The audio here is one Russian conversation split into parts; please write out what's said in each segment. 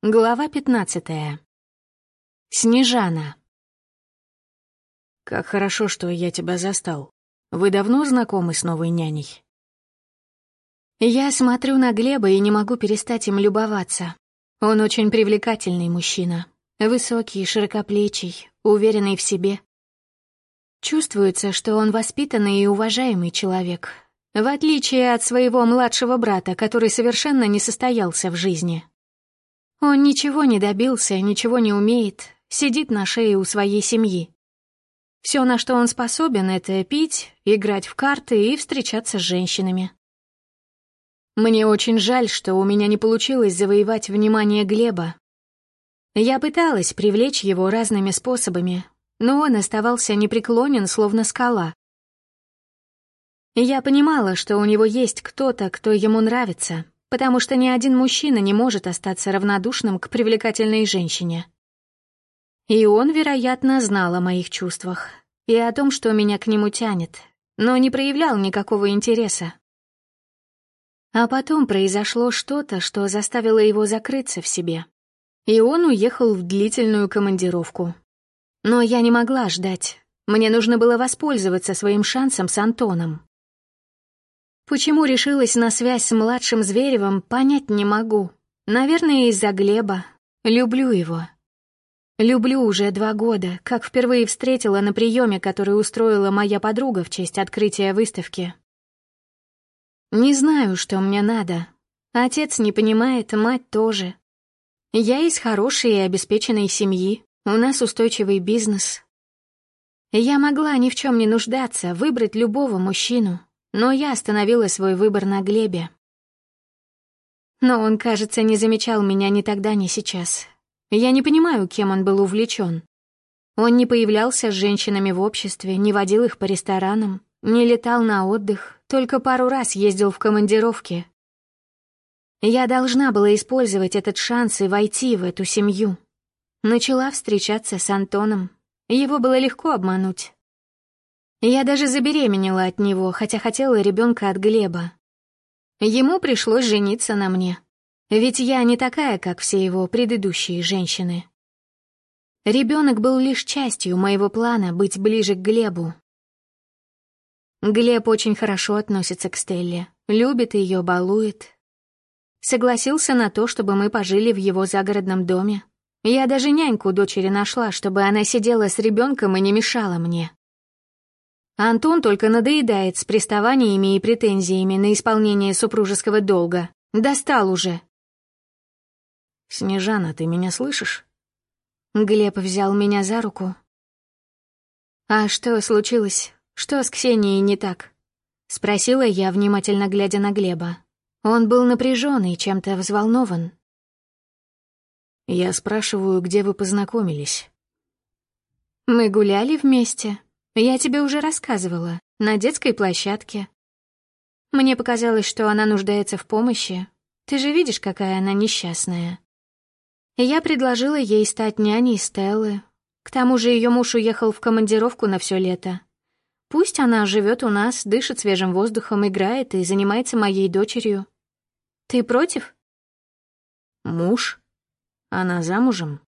Глава пятнадцатая. Снежана. «Как хорошо, что я тебя застал. Вы давно знакомы с новой няней?» Я смотрю на Глеба и не могу перестать им любоваться. Он очень привлекательный мужчина. Высокий, широкоплечий, уверенный в себе. Чувствуется, что он воспитанный и уважаемый человек, в отличие от своего младшего брата, который совершенно не состоялся в жизни. Он ничего не добился, ничего не умеет, сидит на шее у своей семьи. Все, на что он способен, это пить, играть в карты и встречаться с женщинами. Мне очень жаль, что у меня не получилось завоевать внимание Глеба. Я пыталась привлечь его разными способами, но он оставался непреклонен, словно скала. Я понимала, что у него есть кто-то, кто ему нравится, потому что ни один мужчина не может остаться равнодушным к привлекательной женщине. И он, вероятно, знал о моих чувствах и о том, что меня к нему тянет, но не проявлял никакого интереса. А потом произошло что-то, что заставило его закрыться в себе. И он уехал в длительную командировку. Но я не могла ждать. Мне нужно было воспользоваться своим шансом с Антоном. Почему решилась на связь с младшим Зверевым, понять не могу. Наверное, из-за Глеба. Люблю его. Люблю уже два года, как впервые встретила на приеме, который устроила моя подруга в честь открытия выставки. Не знаю, что мне надо. Отец не понимает, мать тоже. Я из хорошей и обеспеченной семьи, у нас устойчивый бизнес. Я могла ни в чем не нуждаться, выбрать любого мужчину, но я остановила свой выбор на Глебе. Но он, кажется, не замечал меня ни тогда, ни сейчас. Я не понимаю, кем он был увлечен. Он не появлялся с женщинами в обществе, не водил их по ресторанам, не летал на отдых, только пару раз ездил в командировки. Я должна была использовать этот шанс и войти в эту семью. Начала встречаться с Антоном. Его было легко обмануть. Я даже забеременела от него, хотя хотела ребенка от Глеба. Ему пришлось жениться на мне. Ведь я не такая, как все его предыдущие женщины. Ребенок был лишь частью моего плана быть ближе к Глебу. Глеб очень хорошо относится к Стелле, любит ее, балует. Согласился на то, чтобы мы пожили в его загородном доме. Я даже няньку дочери нашла, чтобы она сидела с ребенком и не мешала мне. Антон только надоедает с приставаниями и претензиями на исполнение супружеского долга. Достал уже. «Снежана, ты меня слышишь?» Глеб взял меня за руку. «А что случилось? Что с Ксенией не так?» Спросила я, внимательно глядя на Глеба. Он был напряжен и чем-то взволнован. «Я спрашиваю, где вы познакомились?» «Мы гуляли вместе. Я тебе уже рассказывала. На детской площадке. Мне показалось, что она нуждается в помощи. Ты же видишь, какая она несчастная. Я предложила ей стать няней Стеллы. К тому же ее муж уехал в командировку на все лето. Пусть она живет у нас, дышит свежим воздухом, играет и занимается моей дочерью. Ты против? Муж? Она замужем?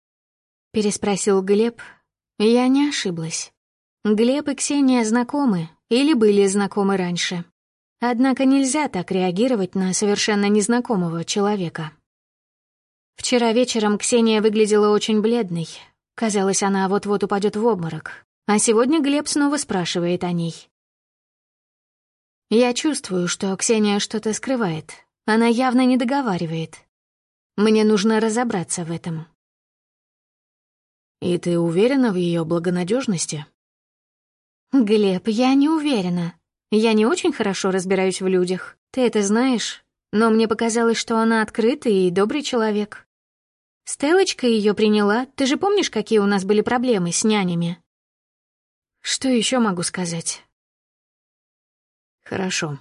Переспросил Глеб. Я не ошиблась. Глеб и Ксения знакомы или были знакомы раньше. Однако нельзя так реагировать на совершенно незнакомого человека. Вчера вечером Ксения выглядела очень бледной. Казалось, она вот-вот упадет в обморок. А сегодня Глеб снова спрашивает о ней. Я чувствую, что Ксения что-то скрывает. Она явно не договаривает. Мне нужно разобраться в этом. И ты уверена в ее благонадежности? Глеб, я не уверена. Я не очень хорошо разбираюсь в людях. Ты это знаешь, но мне показалось, что она открытый и добрый человек. Стелочка ее приняла. Ты же помнишь, какие у нас были проблемы с нянями? Что еще могу сказать? Хорошо.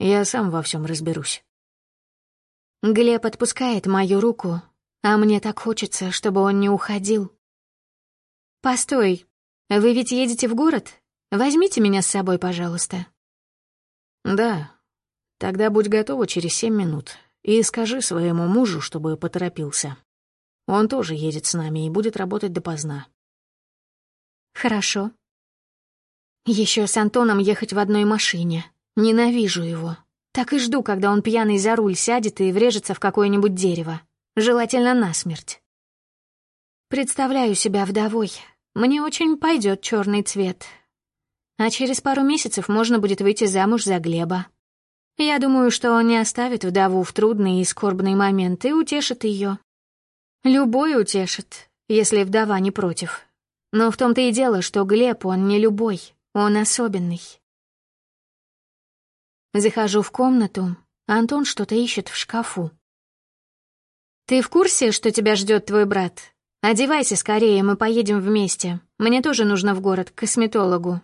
Я сам во всем разберусь. Глеб отпускает мою руку, а мне так хочется, чтобы он не уходил. Постой, вы ведь едете в город? Возьмите меня с собой, пожалуйста. Да. Тогда будь готова через семь минут и скажи своему мужу, чтобы поторопился. Он тоже едет с нами и будет работать допоздна. Хорошо. Еще с Антоном ехать в одной машине. Ненавижу его. Так и жду, когда он пьяный за руль сядет и врежется в какое-нибудь дерево. Желательно насмерть. Представляю себя вдовой. Мне очень пойдет черный цвет. А через пару месяцев можно будет выйти замуж за Глеба. Я думаю, что он не оставит вдову в трудный и скорбный момент и утешит ее. Любой утешит, если вдова не против. Но в том-то и дело, что Глеб, он не любой, он особенный. Захожу в комнату, Антон что-то ищет в шкафу. «Ты в курсе, что тебя ждет твой брат? Одевайся скорее, мы поедем вместе. Мне тоже нужно в город, к косметологу».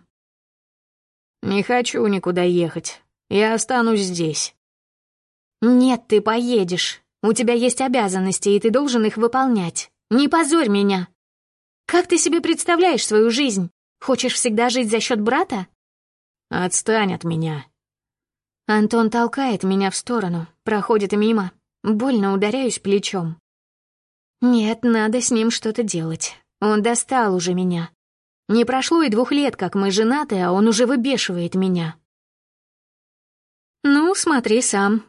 «Не хочу никуда ехать. Я останусь здесь». «Нет, ты поедешь. У тебя есть обязанности, и ты должен их выполнять. Не позорь меня. Как ты себе представляешь свою жизнь? Хочешь всегда жить за счет брата?» «Отстань от меня», Антон толкает меня в сторону, проходит мимо. Больно ударяюсь плечом. Нет, надо с ним что-то делать. Он достал уже меня. Не прошло и двух лет, как мы женаты, а он уже выбешивает меня. Ну, смотри сам.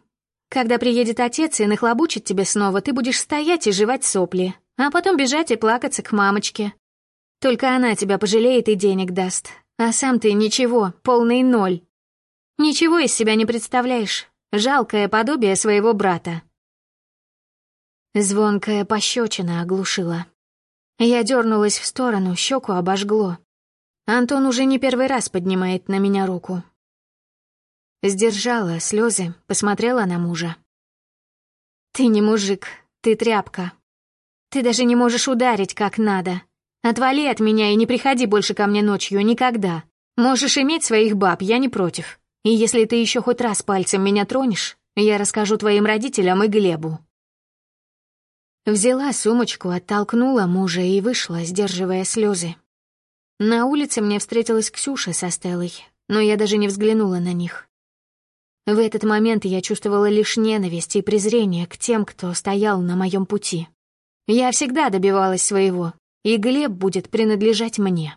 Когда приедет отец и нахлобучит тебе снова, ты будешь стоять и жевать сопли, а потом бежать и плакаться к мамочке. Только она тебя пожалеет и денег даст, а сам ты ничего, полный ноль. Ничего из себя не представляешь. Жалкое подобие своего брата. Звонкая пощечина оглушила. Я дернулась в сторону, щеку обожгло. Антон уже не первый раз поднимает на меня руку. Сдержала слезы, посмотрела на мужа. «Ты не мужик, ты тряпка. Ты даже не можешь ударить как надо. Отвали от меня и не приходи больше ко мне ночью, никогда. Можешь иметь своих баб, я не против. И если ты еще хоть раз пальцем меня тронешь, я расскажу твоим родителям и Глебу». Взяла сумочку, оттолкнула мужа и вышла, сдерживая слезы. На улице мне встретилась Ксюша со Стеллой, но я даже не взглянула на них. В этот момент я чувствовала лишь ненависть и презрение к тем, кто стоял на моем пути. Я всегда добивалась своего, и Глеб будет принадлежать мне.